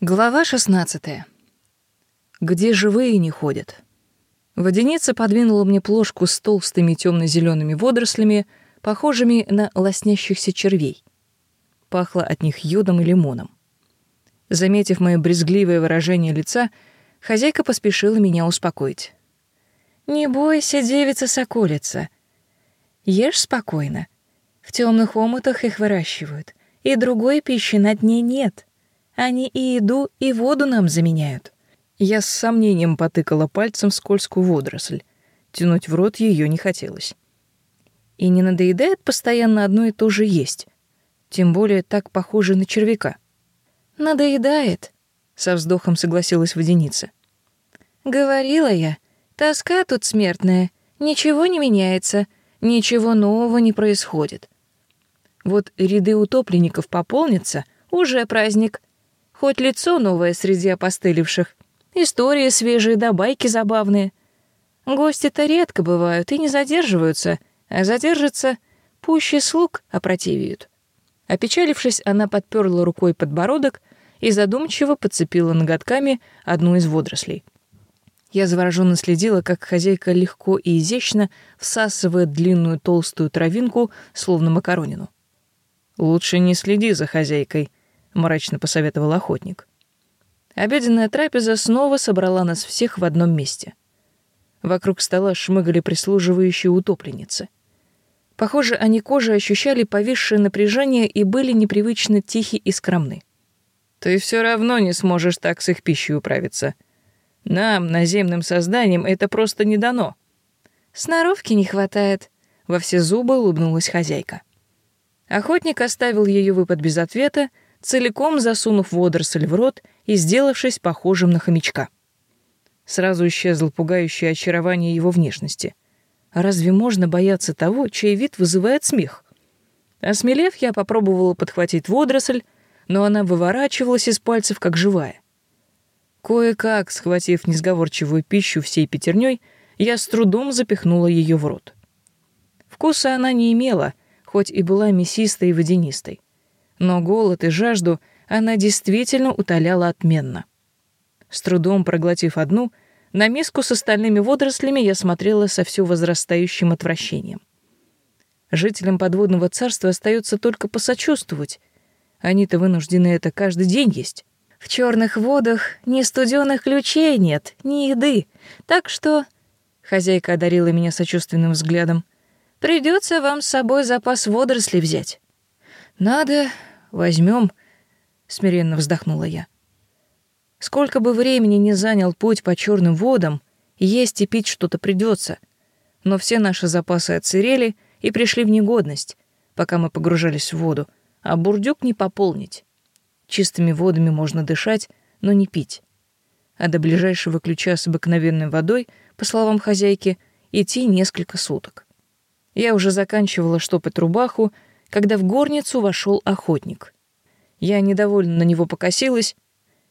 Глава 16. Где живые не ходят. Водяница подвинула мне плошку с толстыми темно-зелеными водорослями, похожими на лоснящихся червей. Пахло от них йодом и лимоном. Заметив мое брезгливое выражение лица, хозяйка поспешила меня успокоить. «Не бойся, девица-соколица. Ешь спокойно. В темных омутах их выращивают, и другой пищи на дне нет. Они и еду, и воду нам заменяют. Я с сомнением потыкала пальцем в скользкую водоросль. Тянуть в рот ее не хотелось. И не надоедает постоянно одно и то же есть. Тем более так похоже на червяка. Надоедает, со вздохом согласилась водяница. Говорила я, тоска тут смертная, ничего не меняется, ничего нового не происходит. Вот ряды утопленников пополнятся, уже праздник. Хоть лицо новое среди опостылевших, истории свежие да байки забавные. Гости-то редко бывают и не задерживаются, а задержатся, пуще слуг опротивеют. Опечалившись, она подперла рукой подбородок и задумчиво подцепила ноготками одну из водорослей. Я завороженно следила, как хозяйка легко и изящно всасывает длинную толстую травинку, словно макаронину. «Лучше не следи за хозяйкой», мрачно посоветовал охотник. Обеденная трапеза снова собрала нас всех в одном месте. Вокруг стола шмыгали прислуживающие утопленницы. Похоже, они кожей ощущали повисшее напряжение и были непривычно тихи и скромны. Ты все равно не сможешь так с их пищей управиться. Нам, наземным созданиям, это просто не дано. Сноровки не хватает, во все зубы улыбнулась хозяйка. Охотник оставил ее выпад без ответа, целиком засунув водоросль в рот и сделавшись похожим на хомячка. Сразу исчезло пугающее очарование его внешности. разве можно бояться того, чей вид вызывает смех? Осмелев, я попробовала подхватить водоросль, но она выворачивалась из пальцев, как живая. Кое-как, схватив несговорчивую пищу всей пятерней, я с трудом запихнула ее в рот. Вкуса она не имела, хоть и была мясистой и водянистой но голод и жажду она действительно утоляла отменно. С трудом проглотив одну, на миску с остальными водорослями я смотрела со все возрастающим отвращением. Жителям подводного царства остается только посочувствовать. Они-то вынуждены это каждый день есть. В черных водах ни студеных ключей нет, ни еды. Так что... Хозяйка одарила меня сочувственным взглядом. Придется вам с собой запас водорослей взять. Надо, возьмем, смиренно вздохнула я. Сколько бы времени ни занял путь по черным водам, есть и пить что-то придется. Но все наши запасы отсырели и пришли в негодность, пока мы погружались в воду, а бурдюк не пополнить. Чистыми водами можно дышать, но не пить. А до ближайшего ключа с обыкновенной водой, по словам хозяйки, идти несколько суток. Я уже заканчивала штопать рубаху, когда в горницу вошел охотник. Я недовольно на него покосилась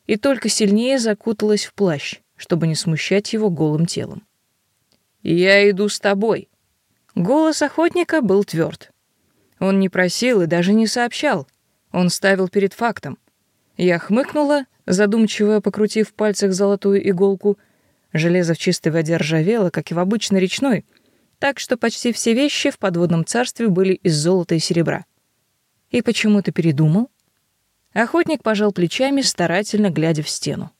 и только сильнее закуталась в плащ, чтобы не смущать его голым телом. «Я иду с тобой». Голос охотника был тверд. Он не просил и даже не сообщал. Он ставил перед фактом. Я хмыкнула, задумчиво покрутив в пальцах золотую иголку. Железо в чистой воде ржавело, как и в обычной речной — так что почти все вещи в подводном царстве были из золота и серебра. И почему ты передумал? Охотник пожал плечами, старательно глядя в стену.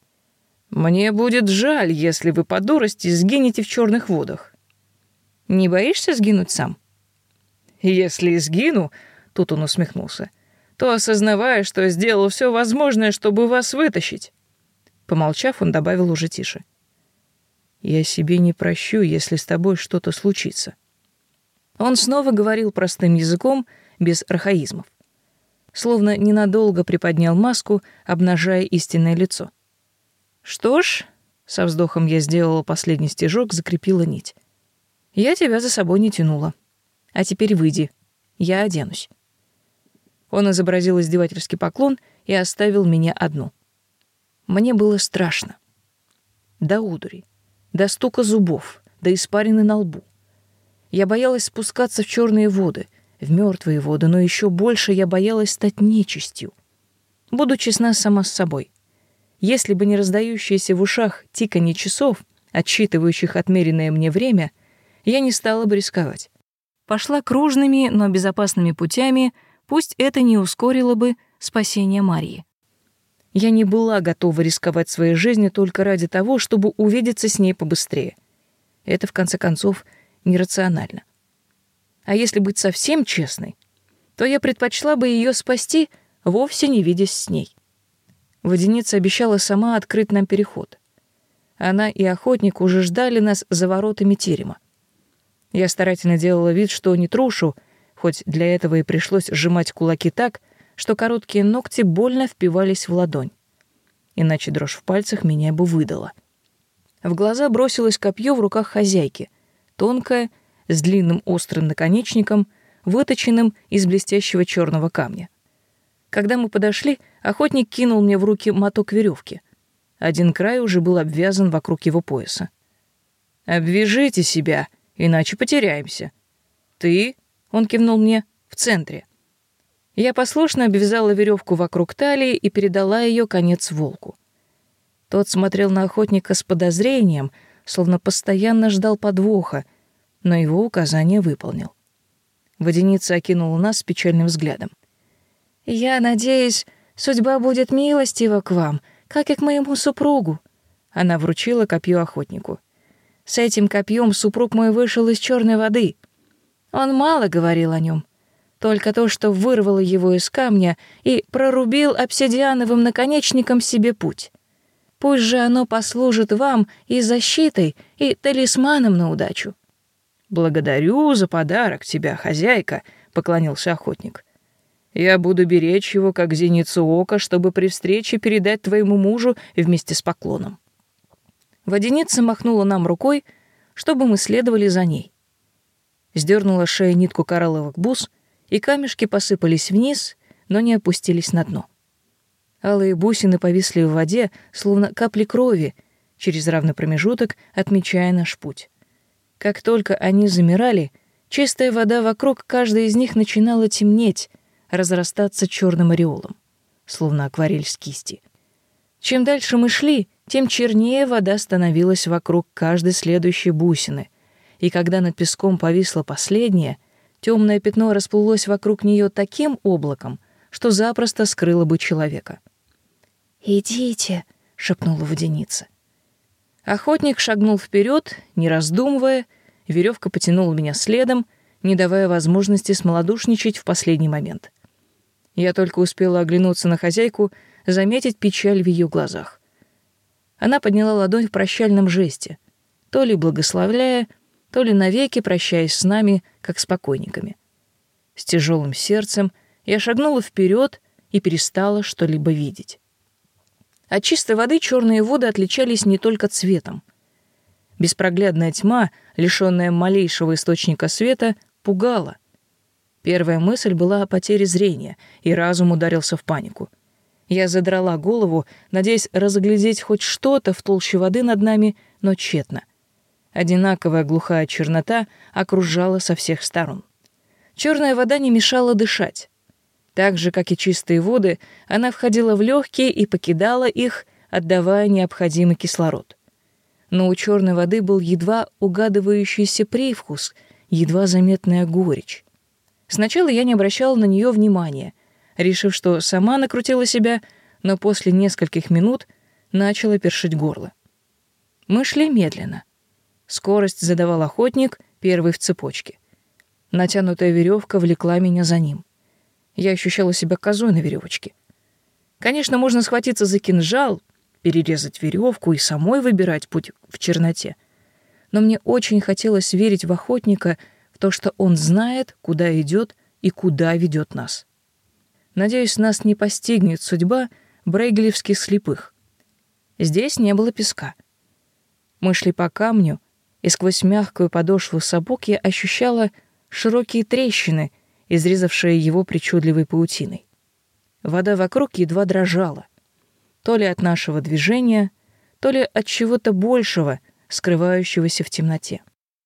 Мне будет жаль, если вы по дурости сгинете в черных водах. Не боишься сгинуть сам? Если сгину, тут он усмехнулся, то осознавая, что сделал все возможное, чтобы вас вытащить. Помолчав, он добавил уже тише. — я себе не прощу, если с тобой что-то случится. Он снова говорил простым языком, без архаизмов. Словно ненадолго приподнял маску, обнажая истинное лицо. Что ж, со вздохом я сделала последний стежок, закрепила нить. Я тебя за собой не тянула. А теперь выйди. Я оденусь. Он изобразил издевательский поклон и оставил меня одну. Мне было страшно. Да удури до стука зубов, до испарины на лбу. Я боялась спускаться в черные воды, в мертвые воды, но еще больше я боялась стать нечистью. Буду честна сама с собой. если бы не раздающиеся в ушах тиканье часов, отсчитывающих отмеренное мне время, я не стала бы рисковать. Пошла кружными, но безопасными путями, пусть это не ускорило бы спасение Марии. Я не была готова рисковать своей жизнью только ради того, чтобы увидеться с ней побыстрее. Это, в конце концов, нерационально. А если быть совсем честной, то я предпочла бы ее спасти, вовсе не видясь с ней. Водяница обещала сама открыть нам переход. Она и охотник уже ждали нас за воротами терема. Я старательно делала вид, что не трушу, хоть для этого и пришлось сжимать кулаки так, что короткие ногти больно впивались в ладонь. Иначе дрожь в пальцах меня бы выдала. В глаза бросилось копье в руках хозяйки, тонкое, с длинным острым наконечником, выточенным из блестящего черного камня. Когда мы подошли, охотник кинул мне в руки моток веревки. Один край уже был обвязан вокруг его пояса. «Обвяжите себя, иначе потеряемся. Ты, — он кивнул мне, — в центре. Я послушно обвязала веревку вокруг талии и передала ее конец волку. Тот смотрел на охотника с подозрением, словно постоянно ждал подвоха, но его указание выполнил. Водяница окинула нас печальным взглядом. «Я надеюсь, судьба будет милостива к вам, как и к моему супругу». Она вручила копье охотнику. «С этим копьем супруг мой вышел из черной воды. Он мало говорил о нем, только то, что вырвало его из камня и прорубил обсидиановым наконечником себе путь. Пусть же оно послужит вам и защитой, и талисманом на удачу. «Благодарю за подарок тебя, хозяйка», — поклонился охотник. «Я буду беречь его, как зеницу ока, чтобы при встрече передать твоему мужу вместе с поклоном». Водяница махнула нам рукой, чтобы мы следовали за ней. Сдернула шею нитку коралловых бус — и камешки посыпались вниз, но не опустились на дно. Алые бусины повисли в воде, словно капли крови, через равный промежуток отмечая наш путь. Как только они замирали, чистая вода вокруг каждой из них начинала темнеть, разрастаться черным ореолом, словно акварель с кисти. Чем дальше мы шли, тем чернее вода становилась вокруг каждой следующей бусины, и когда над песком повисла последняя, Темное пятно расплылось вокруг нее таким облаком, что запросто скрыло бы человека. «Идите», — шепнула водяница. Охотник шагнул вперед, не раздумывая, веревка потянула меня следом, не давая возможности смолодушничать в последний момент. Я только успела оглянуться на хозяйку, заметить печаль в ее глазах. Она подняла ладонь в прощальном жесте, то ли благословляя, то ли навеки прощаясь с нами, как с покойниками. С тяжелым сердцем я шагнула вперед и перестала что-либо видеть. От чистой воды черные воды отличались не только цветом. Беспроглядная тьма, лишенная малейшего источника света, пугала. Первая мысль была о потере зрения, и разум ударился в панику. Я задрала голову, надеясь разглядеть хоть что-то в толще воды над нами, но тщетно — Одинаковая глухая чернота окружала со всех сторон. Черная вода не мешала дышать. Так же, как и чистые воды, она входила в легкие и покидала их, отдавая необходимый кислород. Но у черной воды был едва угадывающийся привкус, едва заметная горечь. Сначала я не обращала на нее внимания, решив, что сама накрутила себя, но после нескольких минут начала першить горло. Мы шли медленно. Скорость задавал охотник, первый в цепочке. Натянутая веревка влекла меня за ним. Я ощущала себя козой на веревочке. Конечно, можно схватиться за кинжал, перерезать веревку и самой выбирать путь в черноте. Но мне очень хотелось верить в охотника, в то, что он знает, куда идет и куда ведет нас. Надеюсь, нас не постигнет судьба брейглевских слепых. Здесь не было песка. Мы шли по камню, и сквозь мягкую подошву сапог я ощущала широкие трещины, изрезавшие его причудливой паутиной. Вода вокруг едва дрожала. То ли от нашего движения, то ли от чего-то большего, скрывающегося в темноте.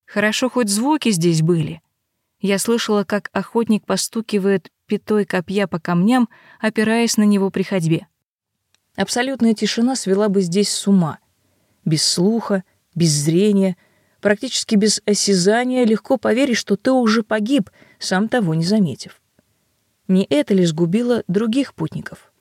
Хорошо хоть звуки здесь были. Я слышала, как охотник постукивает пятой копья по камням, опираясь на него при ходьбе. Абсолютная тишина свела бы здесь с ума. Без слуха, без зрения, практически без осязания легко поверить, что ты уже погиб, сам того не заметив. Не это ли сгубило других путников?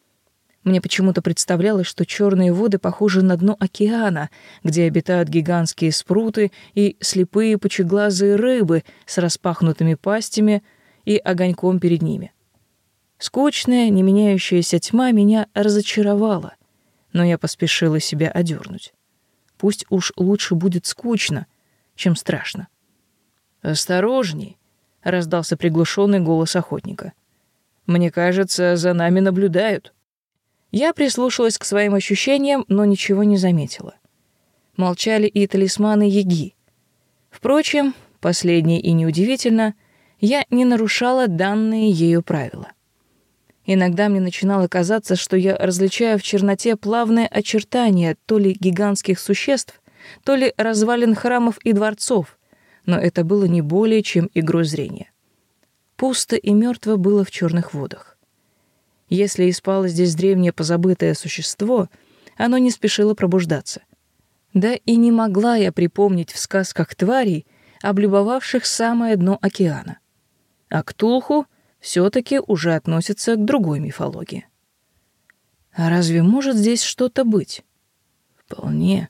Мне почему-то представлялось, что черные воды похожи на дно океана, где обитают гигантские спруты и слепые пучеглазые рыбы с распахнутыми пастями и огоньком перед ними. Скучная, не меняющаяся тьма меня разочаровала, но я поспешила себя одернуть. Пусть уж лучше будет скучно, чем страшно. «Осторожней!» — раздался приглушенный голос охотника. Мне кажется, за нами наблюдают. Я прислушалась к своим ощущениям, но ничего не заметила. Молчали и талисманы Еги. Впрочем, последнее и неудивительно, я не нарушала данные ею правила. Иногда мне начинало казаться, что я различаю в черноте плавные очертания то ли гигантских существ, то ли развалин храмов и дворцов, но это было не более чем игру зрения. Пусто и мертво было в черных водах. Если и спало здесь древнее позабытое существо, оно не спешило пробуждаться. Да и не могла я припомнить в сказках тварей, облюбовавших самое дно океана. А Ктулху все-таки уже относится к другой мифологии. А разве может здесь что-то быть? Вполне,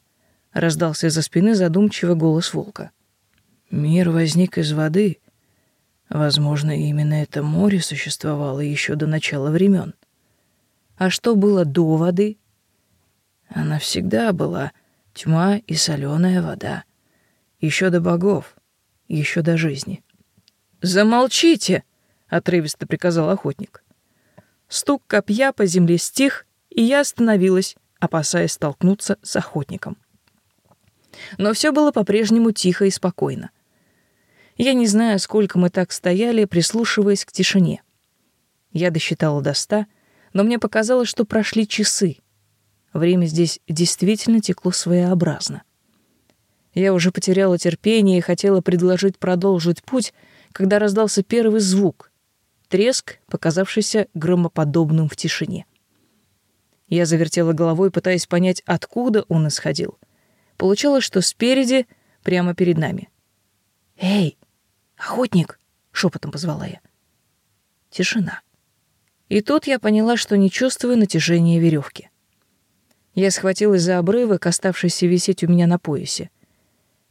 раздался из-за спины задумчивый голос волка. Мир возник из воды, Возможно, именно это море существовало еще до начала времен. А что было до воды? Она всегда была тьма и соленая вода. Еще до богов, еще до жизни. «Замолчите!» — отрывисто приказал охотник. Стук копья по земле стих, и я остановилась, опасаясь столкнуться с охотником. Но все было по-прежнему тихо и спокойно. Я не знаю, сколько мы так стояли, прислушиваясь к тишине. Я досчитала до ста, но мне показалось, что прошли часы. Время здесь действительно текло своеобразно. Я уже потеряла терпение и хотела предложить продолжить путь, когда раздался первый звук — треск, показавшийся громоподобным в тишине. Я завертела головой, пытаясь понять, откуда он исходил. Получалось, что спереди, прямо перед нами. «Эй!» «Охотник!» — шепотом позвала я. Тишина. И тут я поняла, что не чувствую натяжения веревки. Я схватилась за обрывок, оставшийся висеть у меня на поясе.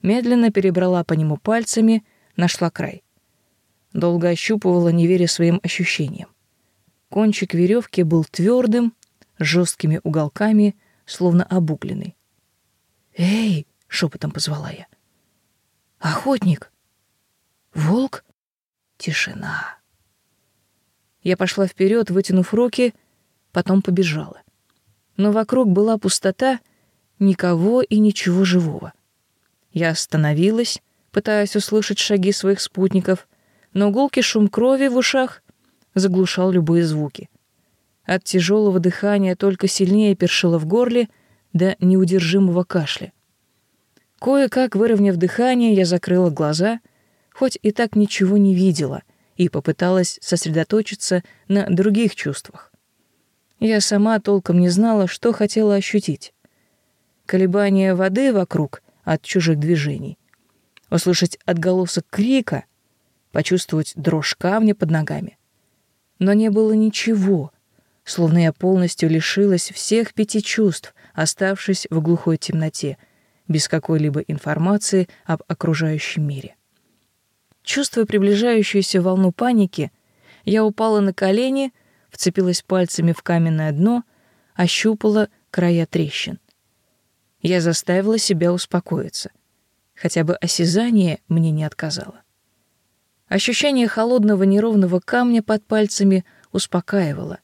Медленно перебрала по нему пальцами, нашла край. Долго ощупывала, не веря своим ощущениям. Кончик веревки был твердым, жесткими уголками, словно обугленный. «Эй!» — шепотом позвала я. «Охотник!» Волк? Тишина. Я пошла вперед, вытянув руки, потом побежала. Но вокруг была пустота, никого и ничего живого. Я остановилась, пытаясь услышать шаги своих спутников, но гулкий шум крови в ушах заглушал любые звуки. От тяжелого дыхания только сильнее першило в горле до неудержимого кашля. Кое-как, выровняв дыхание, я закрыла глаза хоть и так ничего не видела, и попыталась сосредоточиться на других чувствах. Я сама толком не знала, что хотела ощутить. Колебания воды вокруг от чужих движений, услышать отголосок крика, почувствовать дрожь камня под ногами. Но не было ничего, словно я полностью лишилась всех пяти чувств, оставшись в глухой темноте, без какой-либо информации об окружающем мире. Чувствуя приближающуюся волну паники, я упала на колени, вцепилась пальцами в каменное дно, ощупала края трещин. Я заставила себя успокоиться. Хотя бы осязание мне не отказало. Ощущение холодного неровного камня под пальцами успокаивало.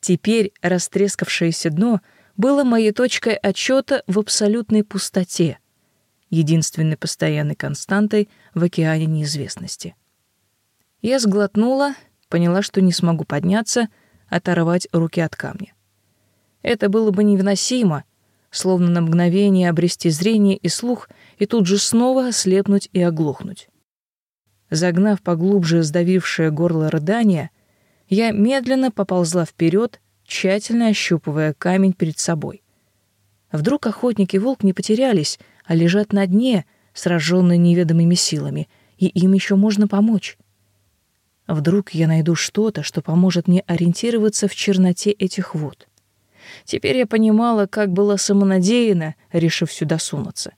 Теперь растрескавшееся дно было моей точкой отчета в абсолютной пустоте — единственной постоянной константой в океане неизвестности. Я сглотнула, поняла, что не смогу подняться, оторвать руки от камня. Это было бы невыносимо, словно на мгновение обрести зрение и слух и тут же снова ослепнуть и оглохнуть. Загнав поглубже сдавившее горло рыдания, я медленно поползла вперед, тщательно ощупывая камень перед собой. Вдруг охотник и волк не потерялись, а лежат на дне, сраженные неведомыми силами, и им еще можно помочь. Вдруг я найду что-то, что поможет мне ориентироваться в черноте этих вод. Теперь я понимала, как была самонадеяна, решив сюда сунуться.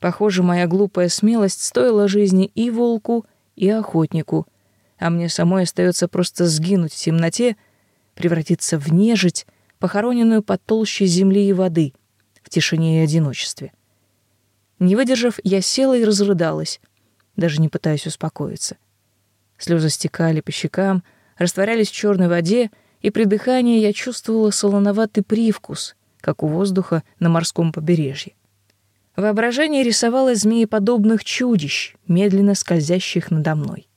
Похоже, моя глупая смелость стоила жизни и волку, и охотнику, а мне самой остается просто сгинуть в темноте, превратиться в нежить, похороненную под толщей земли и воды, в тишине и одиночестве. Не выдержав, я села и разрыдалась, даже не пытаясь успокоиться. Слезы стекали по щекам, растворялись в черной воде, и при дыхании я чувствовала солоноватый привкус, как у воздуха на морском побережье. Воображение рисовало змееподобных чудищ, медленно скользящих надо мной.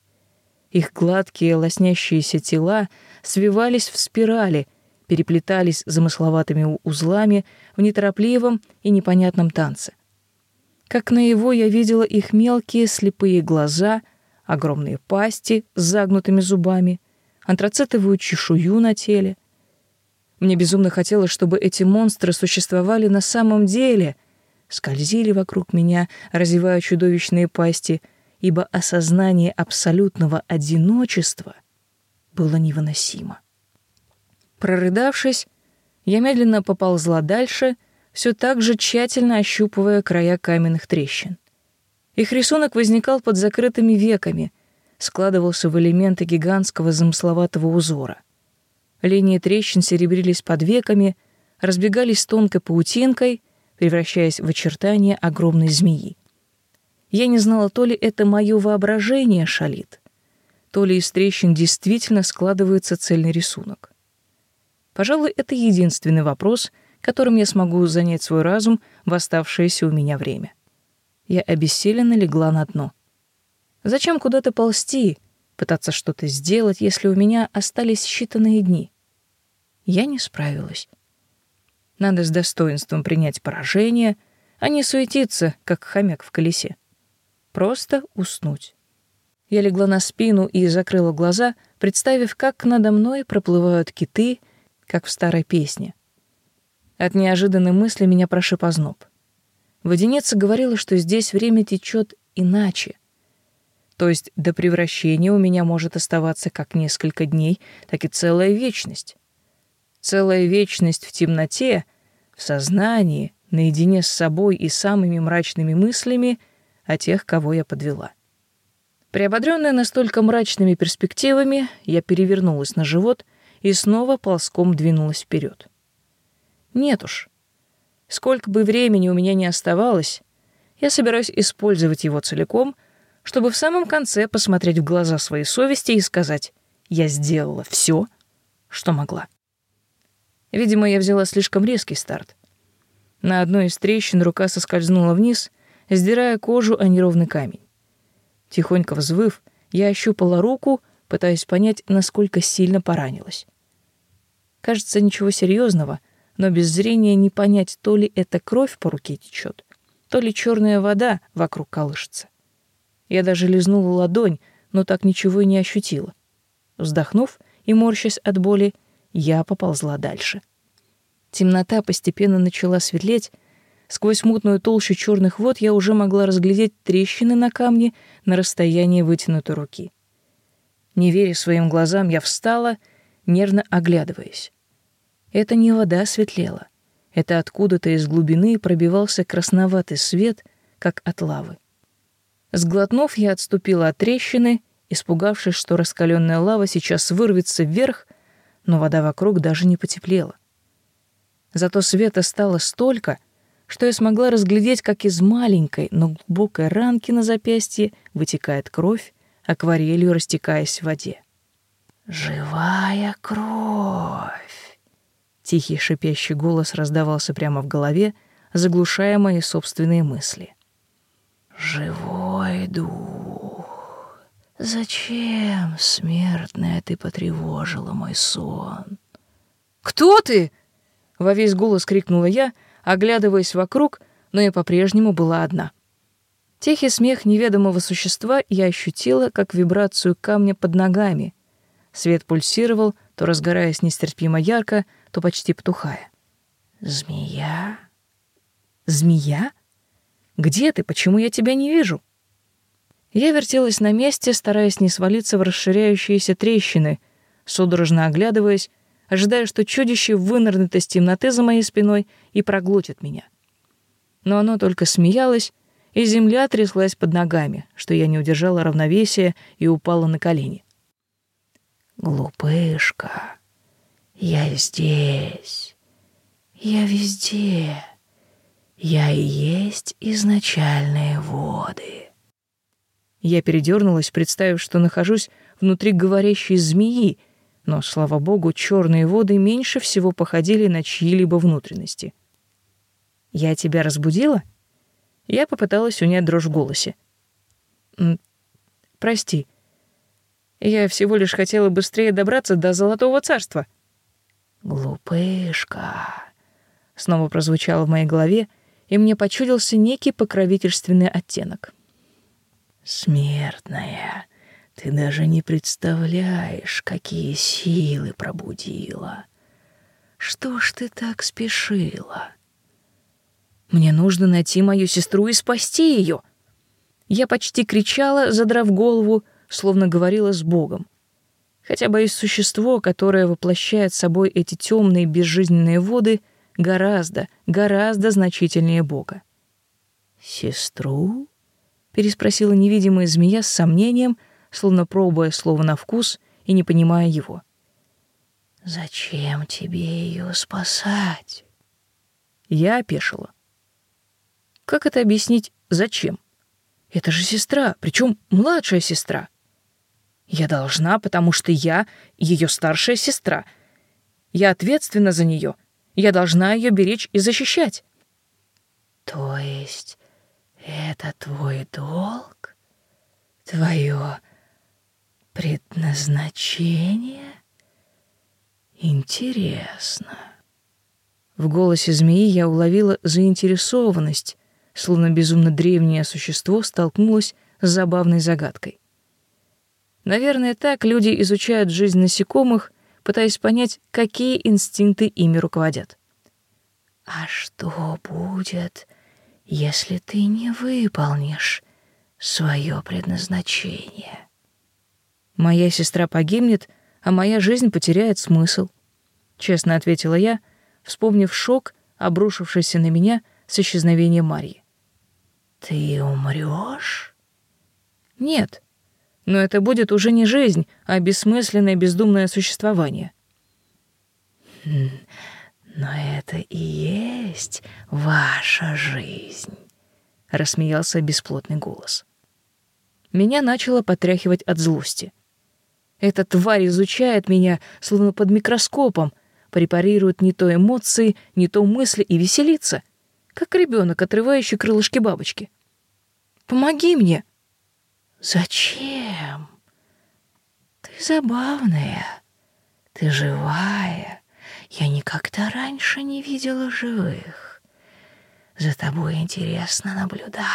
Их гладкие, лоснящиеся тела свивались в спирали, переплетались замысловатыми узлами в неторопливом и непонятном танце. Как на его я видела их мелкие слепые глаза, огромные пасти с загнутыми зубами, антрацитовую чешую на теле. Мне безумно хотелось, чтобы эти монстры существовали на самом деле, скользили вокруг меня, разевая чудовищные пасти, ибо осознание абсолютного одиночества было невыносимо. Прорыдавшись, я медленно поползла дальше, все так же тщательно ощупывая края каменных трещин. Их рисунок возникал под закрытыми веками, складывался в элементы гигантского замысловатого узора. Линии трещин серебрились под веками, разбегались тонкой паутинкой, превращаясь в очертания огромной змеи. Я не знала, то ли это мое воображение шалит, то ли из трещин действительно складывается цельный рисунок. Пожалуй, это единственный вопрос, которым я смогу занять свой разум в оставшееся у меня время. Я обессиленно легла на дно. Зачем куда-то ползти, пытаться что-то сделать, если у меня остались считанные дни? Я не справилась. Надо с достоинством принять поражение, а не суетиться, как хомяк в колесе. Просто уснуть. Я легла на спину и закрыла глаза, представив, как надо мной проплывают киты, как в старой песне. От неожиданной мысли меня прошиб озноб. Водяница говорила, что здесь время течет иначе — то есть до превращения у меня может оставаться как несколько дней, так и целая вечность. Целая вечность в темноте, в сознании, наедине с собой и самыми мрачными мыслями о тех, кого я подвела. Приободрённая настолько мрачными перспективами, я перевернулась на живот и снова ползком двинулась вперед. Нет уж. Сколько бы времени у меня ни оставалось, я собираюсь использовать его целиком — чтобы в самом конце посмотреть в глаза своей совести и сказать «Я сделала все, что могла». Видимо, я взяла слишком резкий старт. На одной из трещин рука соскользнула вниз, сдирая кожу о неровный камень. Тихонько взвыв, я ощупала руку, пытаясь понять, насколько сильно поранилась. Кажется, ничего серьезного, но без зрения не понять, то ли это кровь по руке течет, то ли черная вода вокруг колышется. Я даже лизнула ладонь, но так ничего и не ощутила. Вздохнув и морщась от боли, я поползла дальше. Темнота постепенно начала светлеть. Сквозь мутную толщу черных вод я уже могла разглядеть трещины на камне на расстоянии вытянутой руки. Не веря своим глазам, я встала, нервно оглядываясь. Это не вода светлела. Это откуда-то из глубины пробивался красноватый свет, как от лавы. Сглотнув, я отступила от трещины, испугавшись, что раскаленная лава сейчас вырвется вверх, но вода вокруг даже не потеплела. Зато света стало столько, что я смогла разглядеть, как из маленькой, но глубокой ранки на запястье вытекает кровь, акварелью растекаясь в воде. «Живая кровь!» Тихий шипящий голос раздавался прямо в голове, заглушая мои собственные мысли. Живой дух, зачем, смертная, ты потревожила мой сон? Кто ты? Во весь голос крикнула я, оглядываясь вокруг, но я по-прежнему была одна. Тихий смех неведомого существа я ощутила, как вибрацию камня под ногами. Свет пульсировал, то разгораясь нестерпимо ярко, то почти потухая. «Змея?» «Змея? Где ты? Почему я тебя не вижу?» Я вертелась на месте, стараясь не свалиться в расширяющиеся трещины, судорожно оглядываясь, ожидая, что чудище вынырнет из темноты за моей спиной и проглотит меня. Но оно только смеялось, и земля тряслась под ногами, что я не удержала равновесия и упала на колени. «Глупышка, я здесь, я везде, я и есть изначальные воды». Я передернулась, представив, что нахожусь внутри говорящей змеи, но, слава богу, черные воды меньше всего походили на чьи-либо внутренности. «Я тебя разбудила?» Я попыталась унять дрожь в голосе. «Прости. Я всего лишь хотела быстрее добраться до Золотого Царства». «Глупышка», — снова прозвучало в моей голове, и мне почудился некий покровительственный оттенок. Смертная, ты даже не представляешь, какие силы пробудила. Что ж ты так спешила? Мне нужно найти мою сестру и спасти ее. Я почти кричала, задрав голову, словно говорила с Богом. Хотя боюсь, существо, которое воплощает собой эти темные безжизненные воды, гораздо, гораздо значительнее Бога. Сестру? переспросила невидимая змея с сомнением, словно пробуя слово на вкус и не понимая его. Зачем тебе ее спасать? Я опешила. Как это объяснить зачем? Это же сестра, причем младшая сестра. Я должна, потому что я ее старшая сестра. Я ответственна за нее. Я должна ее беречь и защищать. То есть это твой долг? Твое предназначение? Интересно. В голосе змеи я уловила заинтересованность, словно безумно древнее существо столкнулось с забавной загадкой. Наверное, так люди изучают жизнь насекомых, пытаясь понять, какие инстинкты ими руководят. А что будет, если ты не выполнишь свое предназначение. Моя сестра погибнет, а моя жизнь потеряет смысл, честно ответила я, вспомнив шок, обрушившийся на меня с исчезновением Марьи. Ты умрёшь? Нет. Но это будет уже не жизнь, а бессмысленное бездумное существование. Хм, но это и есть ваша жизнь, рассмеялся бесплотный голос. Меня начало потряхивать от злости. Эта тварь изучает меня, словно под микроскопом, препарирует не то эмоции, не то мысли и веселится, как ребенок, отрывающий крылышки бабочки. Помоги мне. Зачем? Ты забавная, ты живая, я никогда раньше не видела живых. За тобой интересно наблюдать.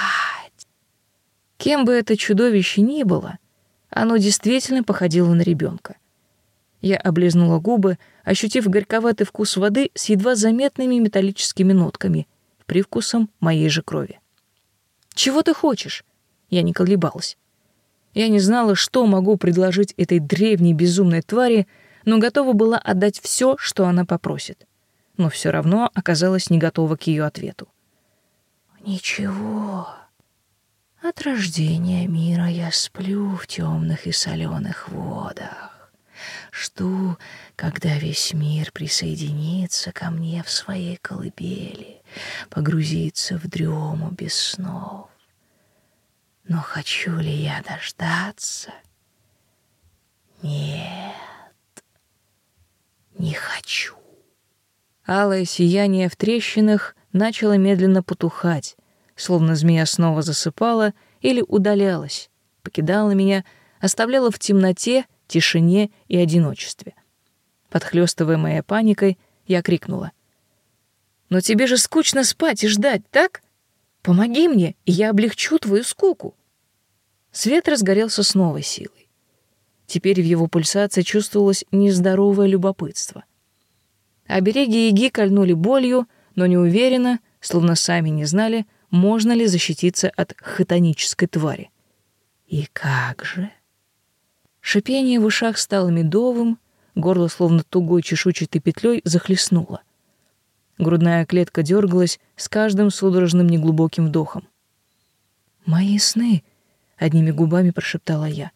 Кем бы это чудовище ни было, оно действительно походило на ребенка. Я облизнула губы, ощутив горьковатый вкус воды с едва заметными металлическими нотками, привкусом моей же крови. «Чего ты хочешь?» Я не колебалась. Я не знала, что могу предложить этой древней безумной твари, но готова была отдать все, что она попросит. Но все равно оказалась не готова к ее ответу. «Ничего. От рождения мира я сплю в темных и соленых водах. Жду, когда весь мир присоединится ко мне в своей колыбели, погрузится в дрему без снов. Но хочу ли я дождаться? Нет не хочу. Алое сияние в трещинах начало медленно потухать, словно змея снова засыпала или удалялась, покидала меня, оставляла в темноте, тишине и одиночестве. Подхлёстываемая паникой, я крикнула. «Но тебе же скучно спать и ждать, так? Помоги мне, и я облегчу твою скуку». Свет разгорелся с новой силой. Теперь в его пульсации чувствовалось нездоровое любопытство. Обереги Иги кольнули болью, но неуверенно, словно сами не знали, можно ли защититься от хтонической твари. И как же? Шипение в ушах стало медовым, горло словно тугой чешуйчатой петлей захлестнуло. Грудная клетка дергалась с каждым судорожным неглубоким вдохом. «Мои сны!» — одними губами прошептала я.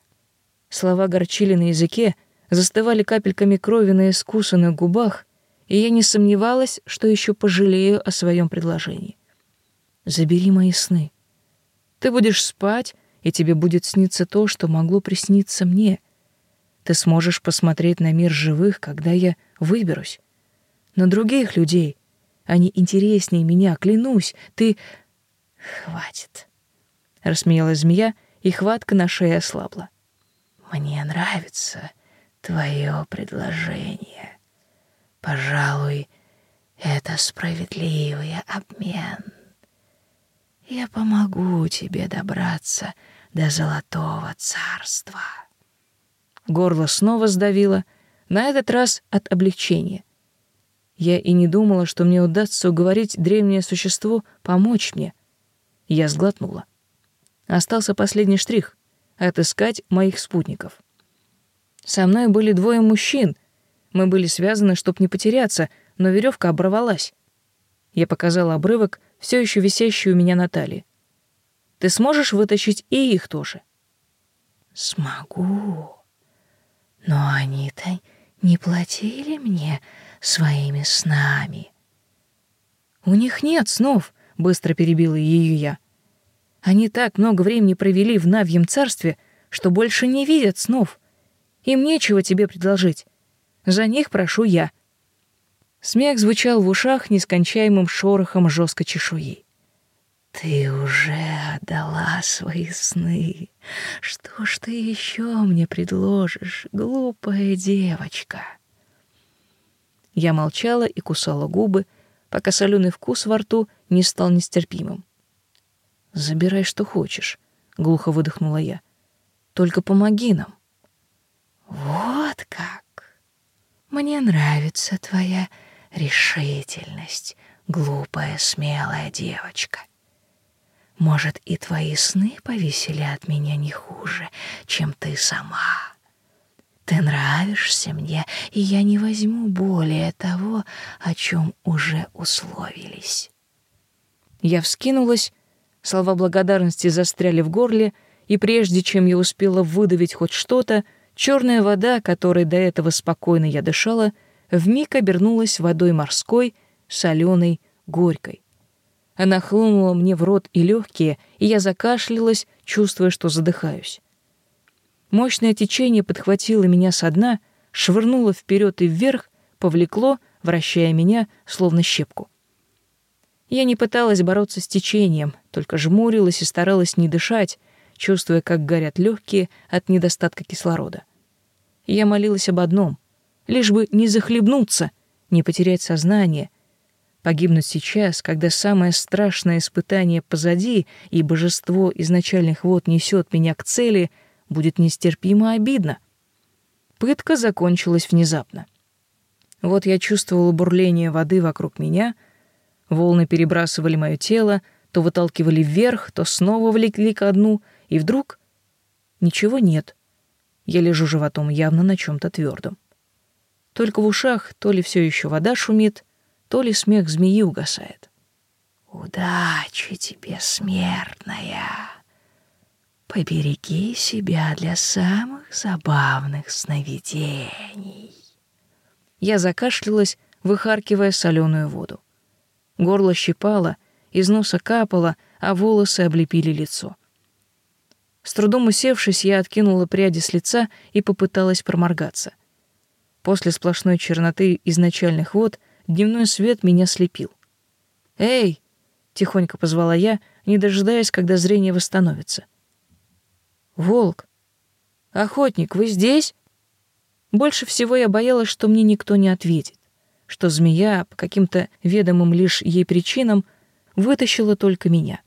Слова горчили на языке, застывали капельками крови на искусанных губах, и я не сомневалась, что еще пожалею о своем предложении. «Забери мои сны. Ты будешь спать, и тебе будет сниться то, что могло присниться мне. Ты сможешь посмотреть на мир живых, когда я выберусь. На других людей. Они интереснее меня, клянусь. Ты... Хватит. Рассмеялась змея, и хватка на шее ослабла. Мне нравится твое предложение. Пожалуй, это справедливый обмен. Я помогу тебе добраться до золотого царства. Горло снова сдавило, на этот раз от облегчения. Я и не думала, что мне удастся уговорить древнее существо помочь мне. Я сглотнула. Остался последний штрих — отыскать моих спутников. Со мной были двое мужчин. Мы были связаны, чтоб не потеряться, но веревка оборвалась. Я показала обрывок, все еще висящий у меня на талии. Ты сможешь вытащить и их тоже? Смогу. Но они-то не платили мне своими снами. У них нет снов, быстро перебила ее я. Они так много времени провели в Навьем царстве, что больше не видят снов. Им нечего тебе предложить. За них прошу я. Смех звучал в ушах нескончаемым шорохом жесткой чешуи. Ты уже отдала свои сны. Что ж ты еще мне предложишь, глупая девочка? Я молчала и кусала губы, пока соленый вкус во рту не стал нестерпимым. Забирай, что хочешь, глухо выдохнула я. Только помоги нам. Вот как. Мне нравится твоя решительность, глупая, смелая девочка. Может, и твои сны повеселят меня не хуже, чем ты сама. Ты нравишься мне, и я не возьму более того, о чем уже условились. Я вскинулась, слова благодарности застряли в горле, и прежде чем я успела выдавить хоть что-то, черная вода, которой до этого спокойно я дышала, вмиг обернулась водой морской, соленой, горькой. Она хлынула мне в рот и легкие, и я закашлялась, чувствуя, что задыхаюсь. Мощное течение подхватило меня со дна, швырнуло вперед и вверх, повлекло, вращая меня, словно щепку. Я не пыталась бороться с течением, только жмурилась и старалась не дышать, чувствуя, как горят легкие от недостатка кислорода. Я молилась об одном — лишь бы не захлебнуться, не потерять сознание, Погибнуть сейчас, когда самое страшное испытание позади, и божество изначальных вод несет меня к цели, будет нестерпимо обидно. Пытка закончилась внезапно. Вот я чувствовала бурление воды вокруг меня, волны перебрасывали мое тело, то выталкивали вверх, то снова влекли ко дну, и вдруг ничего нет. Я лежу животом явно на чем то твердом. Только в ушах то ли все еще вода шумит, то ли смех змеи угасает. «Удачи тебе, смертная! Побереги себя для самых забавных сновидений!» Я закашлялась, выхаркивая соленую воду. Горло щипало, из носа капало, а волосы облепили лицо. С трудом усевшись, я откинула пряди с лица и попыталась проморгаться. После сплошной черноты изначальных вод — Дневной свет меня слепил. «Эй!» — тихонько позвала я, не дожидаясь, когда зрение восстановится. «Волк! Охотник, вы здесь?» Больше всего я боялась, что мне никто не ответит, что змея, по каким-то ведомым лишь ей причинам, вытащила только меня.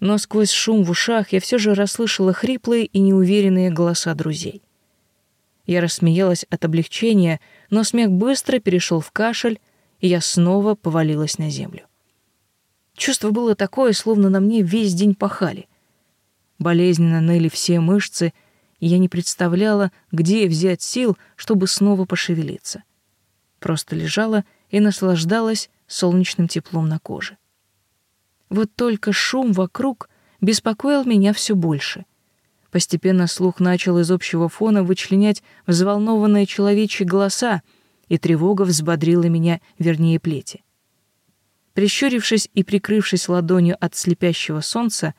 Но сквозь шум в ушах я все же расслышала хриплые и неуверенные голоса друзей. Я рассмеялась от облегчения, но смех быстро перешел в кашель, и я снова повалилась на землю. Чувство было такое, словно на мне весь день пахали. Болезненно ныли все мышцы, и я не представляла, где взять сил, чтобы снова пошевелиться. Просто лежала и наслаждалась солнечным теплом на коже. Вот только шум вокруг беспокоил меня все больше. Постепенно слух начал из общего фона вычленять взволнованные человечьи голоса, и тревога взбодрила меня вернее плети. Прищурившись и прикрывшись ладонью от слепящего солнца,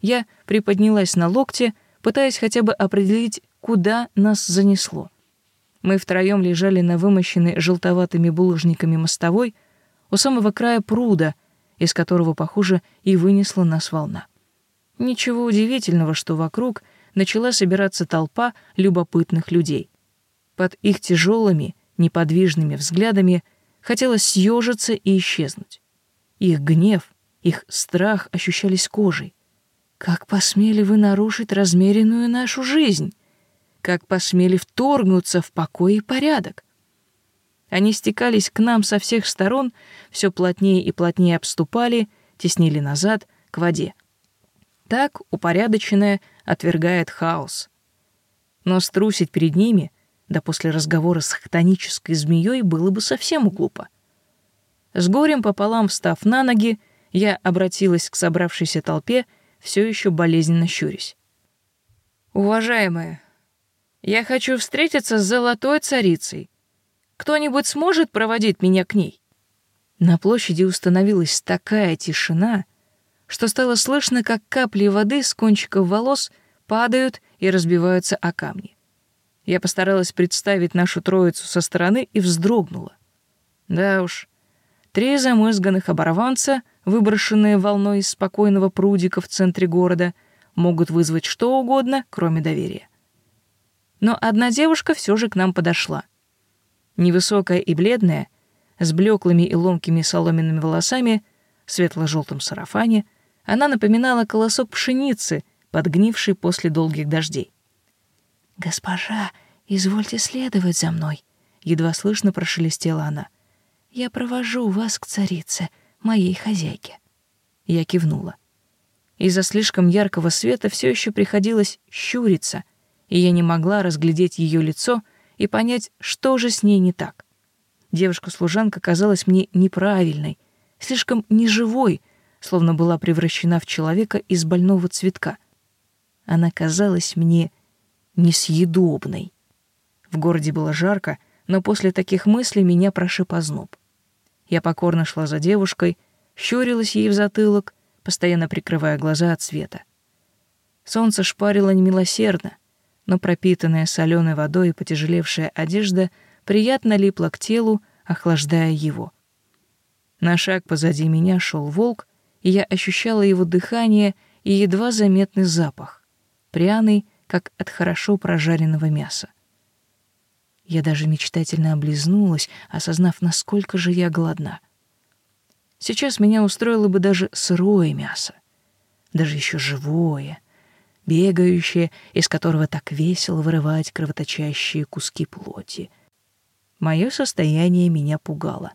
я приподнялась на локте, пытаясь хотя бы определить, куда нас занесло. Мы втроем лежали на вымощенной желтоватыми булыжниками мостовой у самого края пруда, из которого, похоже, и вынесла нас волна. Ничего удивительного, что вокруг начала собираться толпа любопытных людей. Под их тяжелыми, неподвижными взглядами хотелось съежиться и исчезнуть. Их гнев, их страх ощущались кожей. Как посмели вы нарушить размеренную нашу жизнь? Как посмели вторгнуться в покой и порядок? Они стекались к нам со всех сторон, все плотнее и плотнее обступали, теснили назад, к воде. Так упорядоченное отвергает хаос. Но струсить перед ними, да после разговора с хтонической змеей, было бы совсем глупо. С горем пополам встав на ноги, я обратилась к собравшейся толпе, все еще болезненно щурясь. «Уважаемая, я хочу встретиться с золотой царицей. Кто-нибудь сможет проводить меня к ней?» На площади установилась такая тишина, что стало слышно, как капли воды с кончиков волос падают и разбиваются о камни. Я постаралась представить нашу троицу со стороны и вздрогнула. Да уж, три замызганных оборванца, выброшенные волной из спокойного прудика в центре города, могут вызвать что угодно, кроме доверия. Но одна девушка все же к нам подошла. Невысокая и бледная, с блеклыми и ломкими соломенными волосами, в светло-желтом сарафане — она напоминала колосок пшеницы, подгнивший после долгих дождей. «Госпожа, извольте следовать за мной», — едва слышно прошелестела она. «Я провожу вас к царице, моей хозяйке». Я кивнула. Из-за слишком яркого света все еще приходилось щуриться, и я не могла разглядеть ее лицо и понять, что же с ней не так. Девушка-служанка казалась мне неправильной, слишком неживой, словно была превращена в человека из больного цветка. Она казалась мне несъедобной. В городе было жарко, но после таких мыслей меня прошиб озноб. Я покорно шла за девушкой, щурилась ей в затылок, постоянно прикрывая глаза от света. Солнце шпарило немилосердно, но пропитанная соленой водой и потяжелевшая одежда приятно липла к телу, охлаждая его. На шаг позади меня шел волк, и я ощущала его дыхание и едва заметный запах, пряный, как от хорошо прожаренного мяса. Я даже мечтательно облизнулась, осознав, насколько же я голодна. Сейчас меня устроило бы даже сырое мясо, даже еще живое, бегающее, из которого так весело вырывать кровоточащие куски плоти. Мое состояние меня пугало.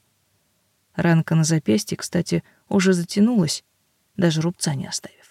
Ранка на запястье, кстати, уже затянулась, даже рубца не оставив.